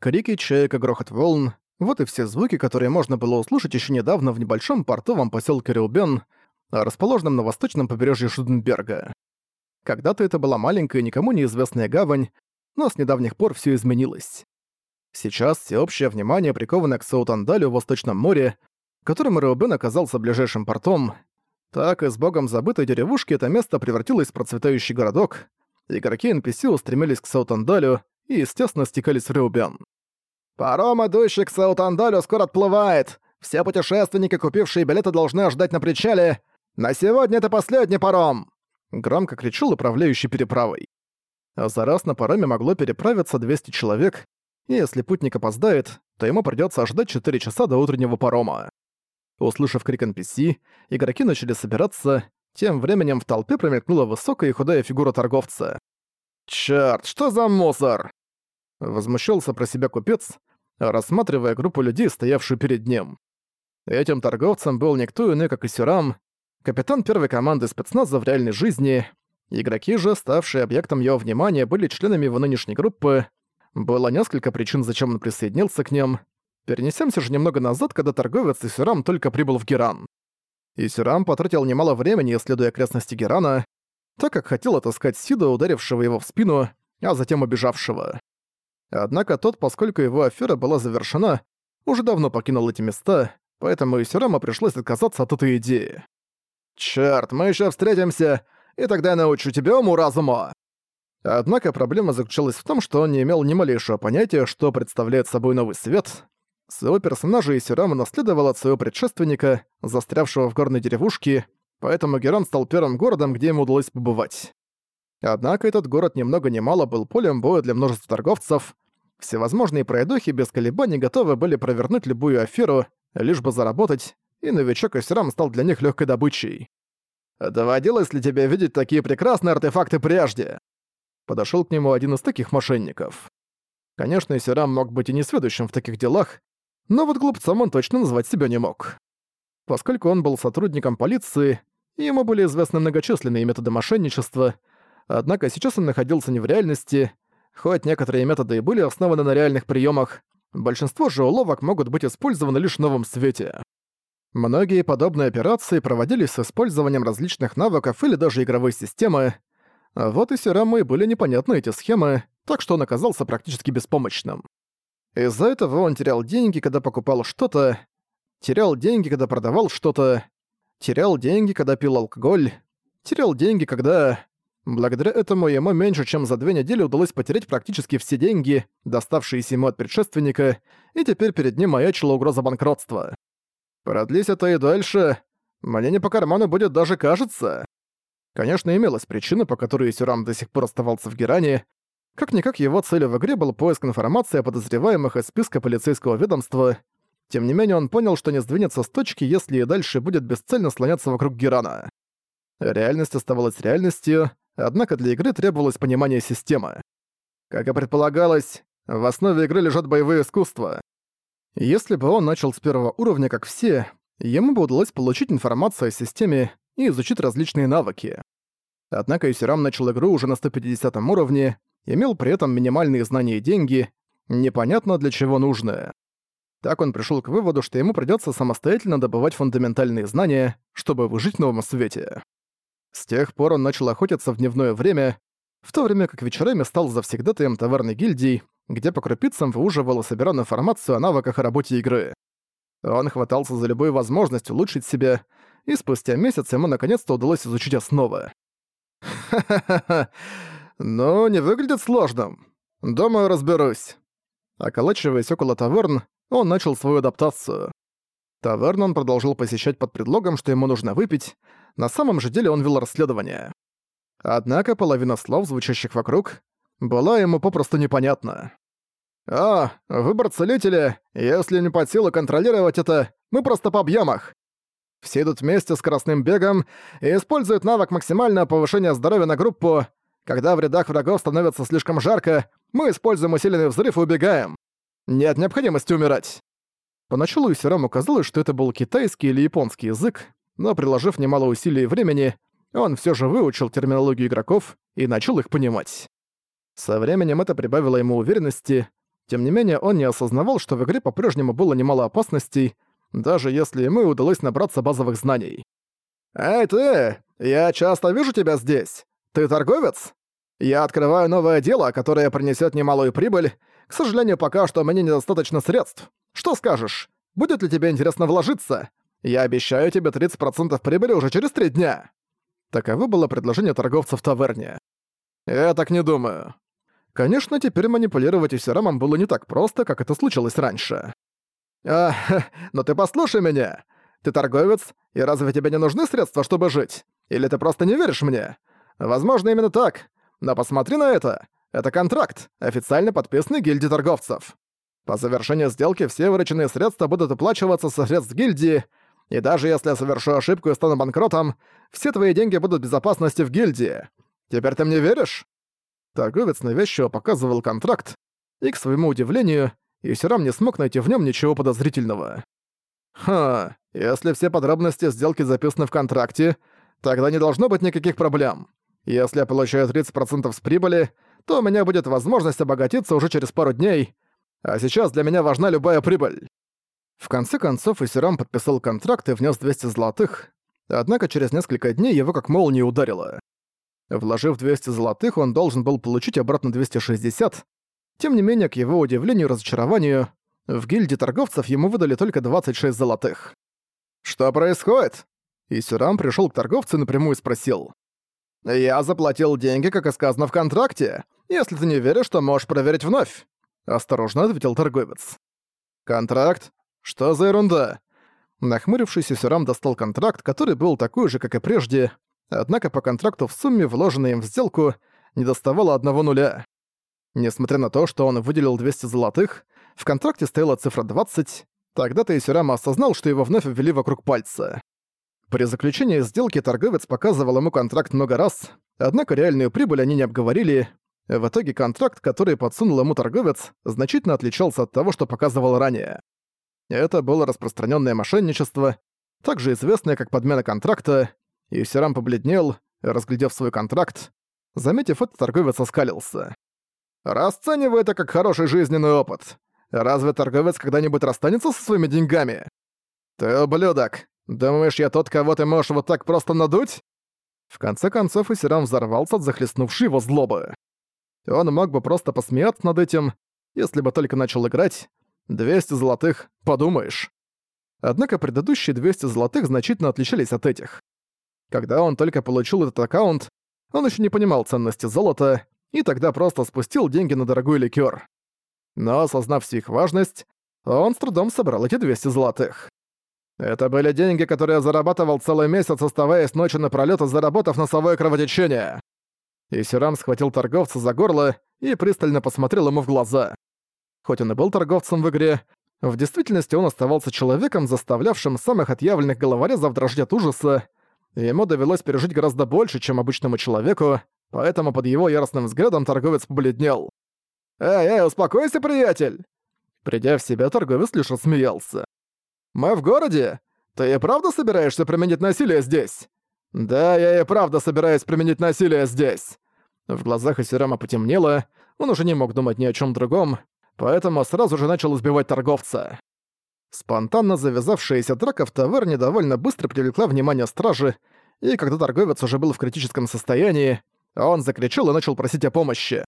Крики чаек и грохот волн — вот и все звуки, которые можно было услышать еще недавно в небольшом портовом поселке Реубен, расположенном на восточном побережье Шуденберга. Когда-то это была маленькая, никому неизвестная гавань, но с недавних пор все изменилось. Сейчас всеобщее внимание приковано к Саутандалю в Восточном море, которым Реубен оказался ближайшим портом. Так из богом забытой деревушки это место превратилось в процветающий городок. Игроки NPC устремились к Саутандалю и, естественно, стекались в Реубен. «Паром, идущий к Саутандалю, скоро отплывает! Все путешественники, купившие билеты, должны ждать на причале! На сегодня это последний паром!» Громко кричал управляющий переправой. А за раз на пароме могло переправиться 200 человек, и если путник опоздает, то ему придётся ждать 4 часа до утреннего парома. Услышав крик NPC, игроки начали собираться, тем временем в толпе промелькнула высокая и худая фигура торговца. «Чёрт, что за мусор?» Возмущался про себя купец, рассматривая группу людей, стоявшую перед ним. Этим торговцем был никто иной, как Исюрам, капитан первой команды спецназа в реальной жизни. Игроки же, ставшие объектом его внимания, были членами его нынешней группы. Было несколько причин, зачем он присоединился к ним. Перенесемся же немного назад, когда торговец Исюрам только прибыл в Геран. Исюрам потратил немало времени, исследуя окрестности Герана, так как хотел отыскать Сида, ударившего его в спину, а затем убежавшего. Однако тот, поскольку его афера была завершена, уже давно покинул эти места, поэтому Исюрама пришлось отказаться от этой идеи. «Чёрт, мы ещё встретимся, и тогда я научу тебя уму-разуму!» Однако проблема заключалась в том, что он не имел ни малейшего понятия, что представляет собой новый свет. Своего персонажа Исирама наследовал от своего предшественника, застрявшего в горной деревушке, поэтому Геран стал первым городом, где ему удалось побывать. Однако этот город ни много ни мало был полем боя для множества торговцев. Всевозможные пройдохи без колебаний готовы были провернуть любую аферу, лишь бы заработать, и новичок Исирам стал для них легкой добычей. «Доводилось ли тебе видеть такие прекрасные артефакты прежде?» Подошел к нему один из таких мошенников. Конечно, Исирам мог быть и несведущим в таких делах, но вот глупцом он точно назвать себя не мог. Поскольку он был сотрудником полиции, ему были известны многочисленные методы мошенничества, однако сейчас он находился не в реальности, хоть некоторые методы и были основаны на реальных приемах, большинство же уловок могут быть использованы лишь в новом свете. Многие подобные операции проводились с использованием различных навыков или даже игровой системы, а вот и Сираму и были непонятны эти схемы, так что он оказался практически беспомощным. Из-за этого он терял деньги, когда покупал что-то, терял деньги, когда продавал что-то, терял деньги, когда пил алкоголь, терял деньги, когда... Благодаря этому ему меньше чем за две недели удалось потерять практически все деньги, доставшиеся ему от предшественника, и теперь перед ним маячила угроза банкротства. Продлись это и дальше, мне не по карману будет даже кажется. Конечно, имелась причина, по которой Сюрам до сих пор оставался в Геране. Как-никак его целью в игре был поиск информации о подозреваемых из списка полицейского ведомства, тем не менее, он понял, что не сдвинется с точки, если и дальше будет бесцельно слоняться вокруг Герана. Реальность оставалась реальностью, однако для игры требовалось понимание системы. Как и предполагалось, в основе игры лежат боевые искусства. Если бы он начал с первого уровня, как все, ему бы удалось получить информацию о системе и изучить различные навыки. Однако Исирам начал игру уже на 150 уровне, имел при этом минимальные знания и деньги, непонятно для чего нужное. Так он пришел к выводу, что ему придется самостоятельно добывать фундаментальные знания, чтобы выжить в новом свете. С тех пор он начал охотиться в дневное время, в то время как вечерами стал завсегдатаем товарной гильдии, где по крупицам выуживал и собирал информацию о навыках и работе игры. Он хватался за любую возможность улучшить себя, и спустя месяц ему наконец-то удалось изучить основы. «Ха-ха-ха, ну, не выглядит сложным. Думаю, разберусь». Околачиваясь около таверн, он начал свою адаптацию. Таверну он продолжил посещать под предлогом, что ему нужно выпить, на самом же деле он вел расследование. Однако половина слов, звучащих вокруг, была ему попросту непонятна. «А, выбор целителя, если не под силу контролировать это, мы просто побьем их. Все идут вместе скоростным бегом и используют навык максимального повышения здоровья на группу. Когда в рядах врагов становится слишком жарко, мы используем усиленный взрыв и убегаем. Нет необходимости умирать. Поначалу Исерому казалось, что это был китайский или японский язык, но приложив немало усилий и времени, он все же выучил терминологию игроков и начал их понимать. Со временем это прибавило ему уверенности. Тем не менее, он не осознавал, что в игре по-прежнему было немало опасностей, даже если ему удалось набраться базовых знаний. «Эй, ты! Я часто вижу тебя здесь! Ты торговец? Я открываю новое дело, которое принесет немалую прибыль. К сожалению, пока что мне недостаточно средств. Что скажешь? Будет ли тебе интересно вложиться? Я обещаю тебе 30% прибыли уже через три дня». Таково было предложение торговца в таверне. «Я так не думаю». Конечно, теперь манипулировать Исерамом было не так просто, как это случилось раньше. «А, но ты послушай меня. Ты торговец, и разве тебе не нужны средства, чтобы жить? Или ты просто не веришь мне? Возможно, именно так. Но посмотри на это. Это контракт, официально подписанный гильдией торговцев. По завершению сделки все вырученные средства будут оплачиваться со средств гильдии, и даже если я совершу ошибку и стану банкротом, все твои деньги будут в безопасности в гильдии. Теперь ты мне веришь?» Торговец навязчиво показывал контракт, и, к своему удивлению, Исерам не смог найти в нем ничего подозрительного. «Ха, если все подробности сделки записаны в контракте, тогда не должно быть никаких проблем. Если я получаю 30% с прибыли, то у меня будет возможность обогатиться уже через пару дней, а сейчас для меня важна любая прибыль». В конце концов, Исерам подписал контракт и внес 200 золотых, однако через несколько дней его как молния ударило. Вложив 200 золотых, он должен был получить обратно 260. Тем не менее, к его удивлению и разочарованию, в гильдии торговцев ему выдали только 26 золотых. «Что происходит?» Исюрам пришел к торговцу и напрямую спросил. «Я заплатил деньги, как и сказано в контракте. Если ты не веришь, то можешь проверить вновь», — осторожно ответил торговец. «Контракт? «Что за ерунда?» Нахмурившийся Сюрам достал контракт, который был такой же, как и прежде, однако по контракту в сумме, вложенной им в сделку, не доставало одного нуля. Несмотря на то, что он выделил 200 золотых, в контракте стояла цифра 20, тогда-то Исюрама осознал, что его вновь ввели вокруг пальца. При заключении сделки торговец показывал ему контракт много раз, однако реальную прибыль они не обговорили. В итоге контракт, который подсунул ему торговец, значительно отличался от того, что показывал ранее. Это было распространенное мошенничество, также известное как подмена контракта, и Сирам побледнел, разглядев свой контракт. Заметив это, торговец оскалился. «Расценивай это как хороший жизненный опыт. Разве торговец когда-нибудь расстанется со своими деньгами? Ты ублюдок. Думаешь, я тот, кого ты можешь вот так просто надуть?» В конце концов, Исирам взорвался от захлестнувшей его злобы. Он мог бы просто посмеяться над этим, если бы только начал играть, 200 золотых, подумаешь. Однако предыдущие 200 золотых значительно отличались от этих. Когда он только получил этот аккаунт, он еще не понимал ценности золота и тогда просто спустил деньги на дорогой ликер. Но осознав всю их важность, он с трудом собрал эти 200 золотых. Это были деньги, которые я зарабатывал целый месяц, оставаясь ночью напролёт и заработав носовое кровотечение. И Сирам схватил торговца за горло и пристально посмотрел ему в глаза. Хоть он и был торговцем в игре, в действительности он оставался человеком, заставлявшим самых отъявленных головорезов дрожать от ужаса, и ему довелось пережить гораздо больше, чем обычному человеку, поэтому под его яростным взглядом торговец побледнел. «Эй, эй, успокойся, приятель!» Придя в себя, торговец лишь рассмеялся. «Мы в городе? Ты и правда собираешься применить насилие здесь?» «Да, я и правда собираюсь применить насилие здесь!» В глазах Исирама потемнело, он уже не мог думать ни о чем другом, поэтому сразу же начал избивать торговца. Спонтанно завязавшаяся драка в таверне довольно быстро привлекла внимание стражи, и когда торговец уже был в критическом состоянии, он закричал и начал просить о помощи.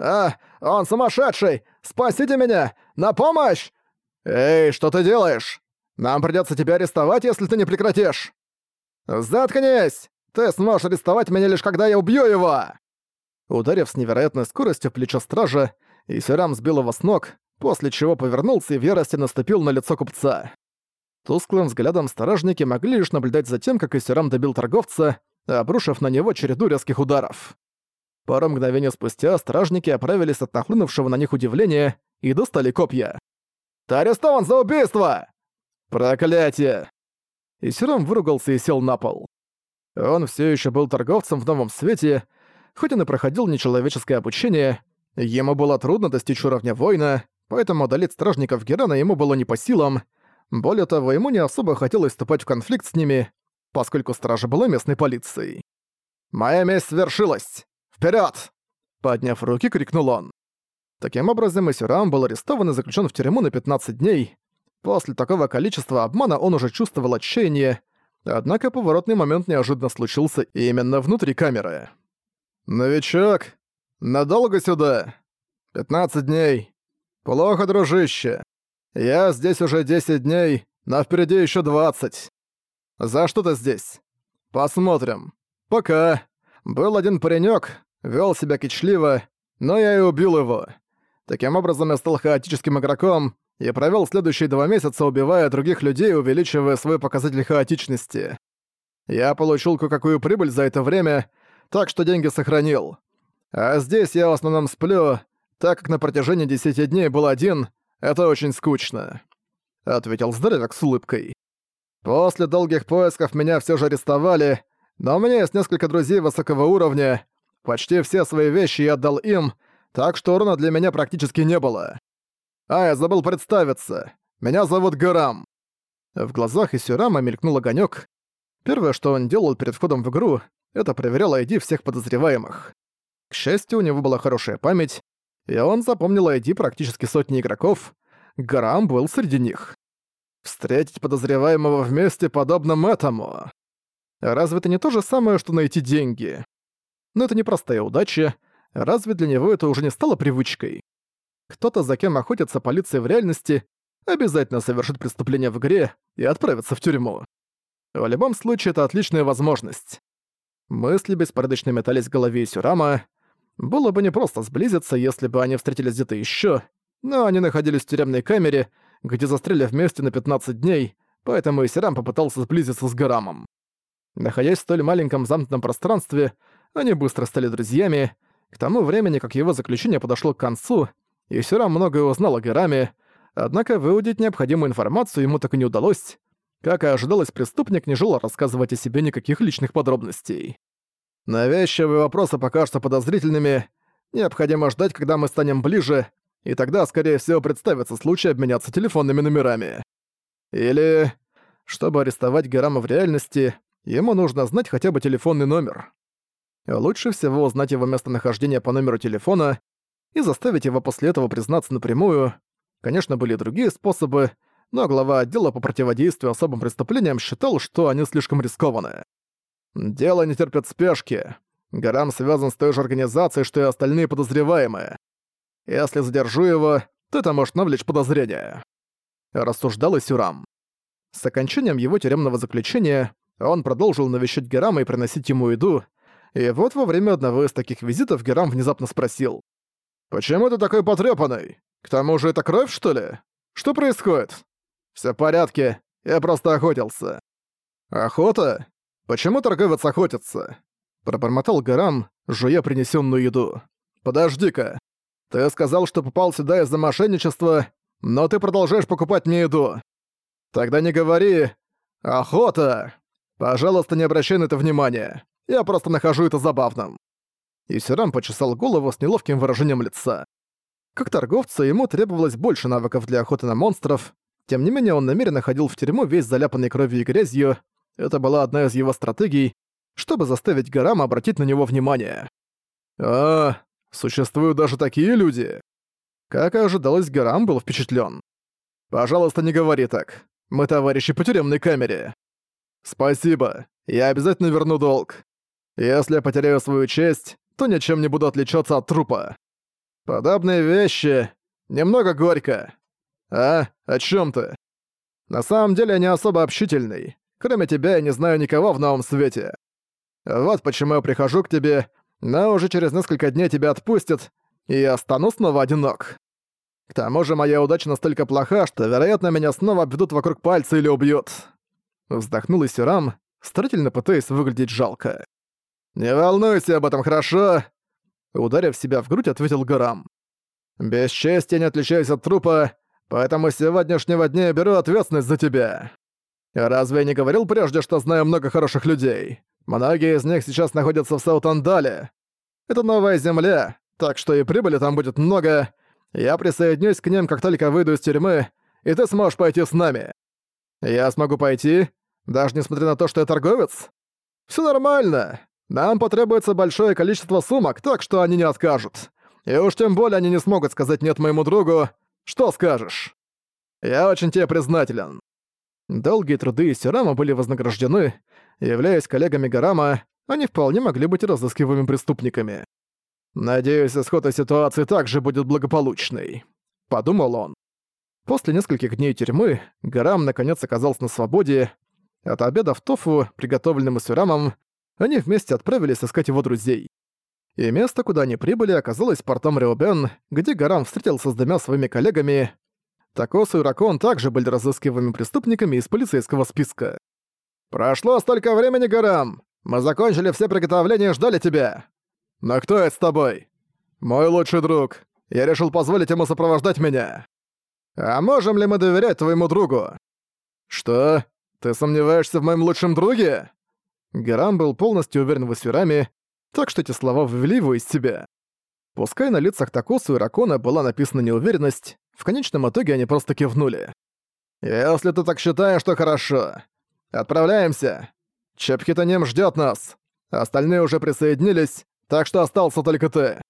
«А, он сумасшедший! Спасите меня! На помощь! Эй, что ты делаешь? Нам придётся тебя арестовать, если ты не прекратишь!» «Заткнись! Ты сможешь арестовать меня лишь когда я убью его!» Ударив с невероятной скоростью плечо стража, и Сирам сбил его с ног, после чего повернулся и в ярости наступил на лицо купца. Тусклым взглядом стражники могли лишь наблюдать за тем, как Исерам добил торговца, обрушив на него череду резких ударов. Пару мгновений спустя стражники оправились от нахлынувшего на них удивления и достали копья. «Ты арестован за убийство!» «Проклятие!» Исерам выругался и сел на пол. Он все еще был торговцем в новом свете, хоть он и проходил нечеловеческое обучение, Ему было трудно достичь уровня воина, поэтому одолеть стражников Герана ему было не по силам. Более того, ему не особо хотелось вступать в конфликт с ними, поскольку стража была местной полицией. «Моя месть свершилась! Вперед! Подняв руки, крикнул он. Таким образом, Исюрам был арестован и заключен в тюрьму на 15 дней. После такого количества обмана он уже чувствовал отчаяние, однако поворотный момент неожиданно случился именно внутри камеры. «Новичок, надолго сюда? 15 дней. Плохо, дружище. Я здесь уже 10 дней, но впереди еще 20. За что ты здесь? Посмотрим. Пока. Был один паренек, вел себя кичливо, но я и убил его. Таким образом, я стал хаотическим игроком и провел следующие два месяца, убивая других людей, увеличивая свой показатель хаотичности. Я получил кое-какую прибыль за это время, так что деньги сохранил. А здесь я в основном сплю, так как на протяжении 10 дней был один, это очень скучно», — ответил здоровяк с улыбкой. «После долгих поисков меня все же арестовали, но у меня есть несколько друзей высокого уровня. Почти все свои вещи я отдал им, так что урона для меня практически не было. А, я забыл представиться. Меня зовут Гарам». В глазах Исюрама мелькнул огонек. Первое, что он делал перед входом в игру, это проверял ID всех подозреваемых. К счастью, у него была хорошая память, и он запомнил ID практически сотни игроков. Гарам был среди них. Встретить подозреваемого вместе подобным этому. Разве это не то же самое, что найти деньги? Но это не простая удача. Разве для него это уже не стало привычкой? Кто-то, за кем охотится полиция в реальности, обязательно совершит преступление в игре и отправится в тюрьму. В любом случае, это отличная возможность. Мысли беспорядочно метались в голове Сюрама. Было бы непросто сблизиться, если бы они встретились где-то ещё, но они находились в тюремной камере, где застряли вместе на 15 дней, поэтому Исирам попытался сблизиться с Гарамом. Находясь в столь маленьком замкнутом пространстве, они быстро стали друзьями. К тому времени, как его заключение подошло к концу, Исирам многое узнал о Гараме, однако выудить необходимую информацию ему так и не удалось. Как и ожидалось, преступник не желал рассказывать о себе никаких личных подробностей. Навязчивые вопросы покажутся подозрительными. Необходимо ждать, когда мы станем ближе, и тогда, скорее всего, представится случай обменяться телефонными номерами. Или... Чтобы арестовать Герама в реальности, ему нужно знать хотя бы телефонный номер. Лучше всего узнать его местонахождение по номеру телефона и заставить его после этого признаться напрямую. Конечно, были другие способы, но глава отдела по противодействию особым преступлениям считал, что они слишком рискованы. Дело не терпит спешки. Гарам связан с той же организацией, что и остальные подозреваемые. Если задержу его, то это может навлечь подозрения. Рассуждал Исюрам. С окончанием его тюремного заключения он продолжил навещать Герама и приносить ему еду, и вот во время одного из таких визитов Герам внезапно спросил. «Почему ты такой потрёпанный? К тому же это кровь, что ли? Что происходит?» «Всё в порядке, я просто охотился». «Охота? «Почему торговец охотится?» Пробормотал Гарам, жуя принесенную еду. «Подожди-ка. Ты сказал, что попал сюда из-за мошенничества, но ты продолжаешь покупать мне еду. Тогда не говори «Охота!» Пожалуйста, не обращай на это внимания. Я просто нахожу это забавным». И Сирам почесал голову с неловким выражением лица. Как торговца, ему требовалось больше навыков для охоты на монстров, тем не менее он намеренно ходил в тюрьму весь заляпанный кровью и грязью, это была одна из его стратегий, чтобы заставить Гарама обратить на него внимание. «А, существуют даже такие люди!» Как и ожидалось, Гарам был впечатлен. «Пожалуйста, не говори так. Мы товарищи по тюремной камере». «Спасибо. Я обязательно верну долг. Если я потеряю свою честь, то ничем не буду отличаться от трупа. Подобные вещи... Немного горько. А? О чем ты? На самом деле я не особо общительный. Кроме тебя я не знаю никого в новом свете. Вот почему я прихожу к тебе, но уже через несколько дней тебя отпустят, и я стану снова одинок. К тому же моя удача настолько плоха, что, вероятно, меня снова обведут вокруг пальца или убьют. Вздохнул Исюрам, старательно пытаясь выглядеть жалко. «Не волнуйся об этом, хорошо?» Ударив себя в грудь, ответил Гарам. «Без чести не отличаюсь от трупа, поэтому с сегодняшнего дня я беру ответственность за тебя. Разве я не говорил прежде, что знаю много хороших людей? Многие из них сейчас находятся в Саутандале. Это новая земля, так что и прибыли там будет много. Я присоединюсь к ним, как только выйду из тюрьмы, и ты сможешь пойти с нами. Я смогу пойти, даже несмотря на то, что я торговец? Все нормально. Нам потребуется большое количество сумок, так что они не откажут. И уж тем более они не смогут сказать «нет» моему другу. Что скажешь? Я очень тебе признателен. Долгие труды Сирама были вознаграждены. Являясь коллегами Гарама, они вполне могли быть разыскиваемыми преступниками. «Надеюсь, исход ситуации также будет благополучный», — подумал он. После нескольких дней тюрьмы Гарам наконец оказался на свободе. От обеда в тофу, приготовленным Сирамом, они вместе отправились искать его друзей. И место, куда они прибыли, оказалось портом Реобен, где Гарам встретился с двумя своими коллегами. Такосу и Ракон также были разыскиваемыми преступниками из полицейского списка. «Прошло столько времени, Гарам! Мы закончили все приготовления и ждали тебя! Но кто это с тобой?» «Мой лучший друг. Я решил позволить ему сопровождать меня». «А можем ли мы доверять твоему другу?» «Что? Ты сомневаешься в моем лучшем друге?» Гарам был полностью уверен в Эсфераме, так что эти слова вывели его из себя. Пускай на лицах Такосу и Ракона была написана неуверенность, в конечном итоге они просто кивнули. «Если ты так считаешь, то хорошо. Отправляемся. Чепхитанем ждет нас. Остальные уже присоединились, так что остался только ты».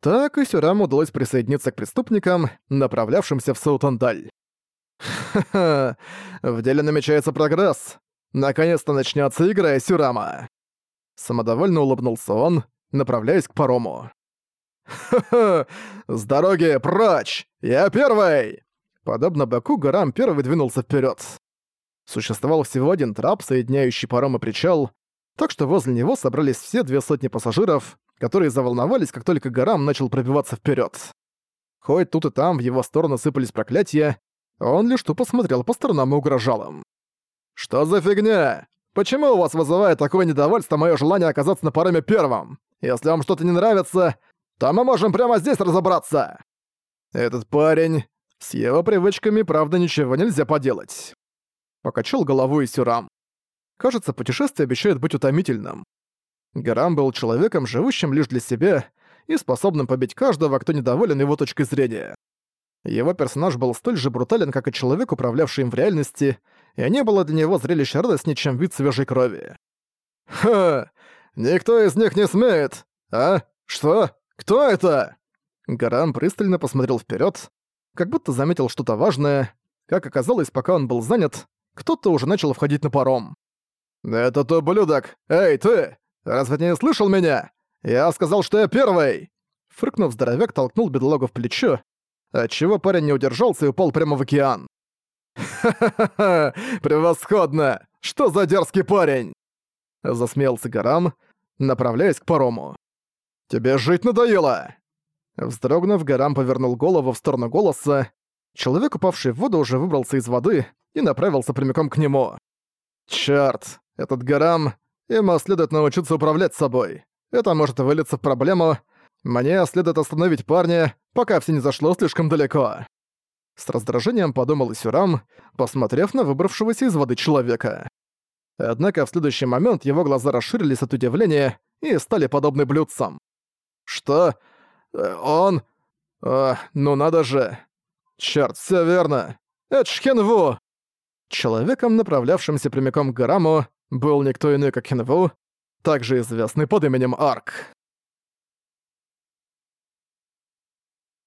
Так и Сюрам удалось присоединиться к преступникам, направлявшимся в Саутандаль. «Ха-ха, в деле намечается прогресс. Наконец-то начнется игра Сюрама». Самодовольно улыбнулся он, направляясь к парому. «Ха-ха! С дороги прочь! Я первый!» Подобно Баку, Гарам первый двинулся вперед. Существовал всего один трап, соединяющий паром и причал, так что возле него собрались все две сотни пассажиров, которые заволновались, как только Гарам начал пробиваться вперед. Хоть тут и там в его сторону сыпались проклятия, он лишь тупо смотрел по сторонам и угрожал им. «Что за фигня? Почему у вас вызывает такое недовольство мое желание оказаться на пароме первым? Если вам что-то не нравится, то мы можем прямо здесь разобраться!» «Этот парень... С его привычками, правда, ничего нельзя поделать». Покачал головой Сюрам. Кажется, путешествие обещает быть утомительным. Гарам был человеком, живущим лишь для себя и способным побить каждого, кто недоволен его точкой зрения. Его персонаж был столь же брутален, как и человек, управлявший им в реальности, и не было для него зрелища радостнее, чем вид свежей крови. «Ха! Никто из них не смеет! А? Что? Кто это?» Гарам пристально посмотрел вперед, как будто заметил что-то важное. Как оказалось, пока он был занят, кто-то уже начал входить на паром. «Это тот ублюдок! Эй, ты! Разве ты не слышал меня? Я сказал, что я первый!» Фыркнув, здоровяк толкнул бедолагу в плечо, отчего парень не удержался и упал прямо в океан. «Ха-ха-ха! Превосходно! Что за дерзкий парень?» Засмеялся Гарам, направляясь к парому. «Тебе жить надоело!» Вздрогнув, Гарам повернул голову в сторону голоса. Человек, упавший в воду, уже выбрался из воды и направился прямиком к нему. «Чёрт! Этот Гарам... Ему следует научиться управлять собой. Это может вылиться в проблему. Мне следует остановить парня, пока все не зашло слишком далеко». С раздражением подумал Исюрам, посмотрев на выбравшегося из воды человека. Однако в следующий момент его глаза расширились от удивления и стали подобны блюдцам. «Что? Э, он? А, ну надо же! Чёрт, всё верно! Это Хенву!» Человеком, направлявшимся прямиком к Гараму, был никто иной, как Хенву, также известный под именем Арк.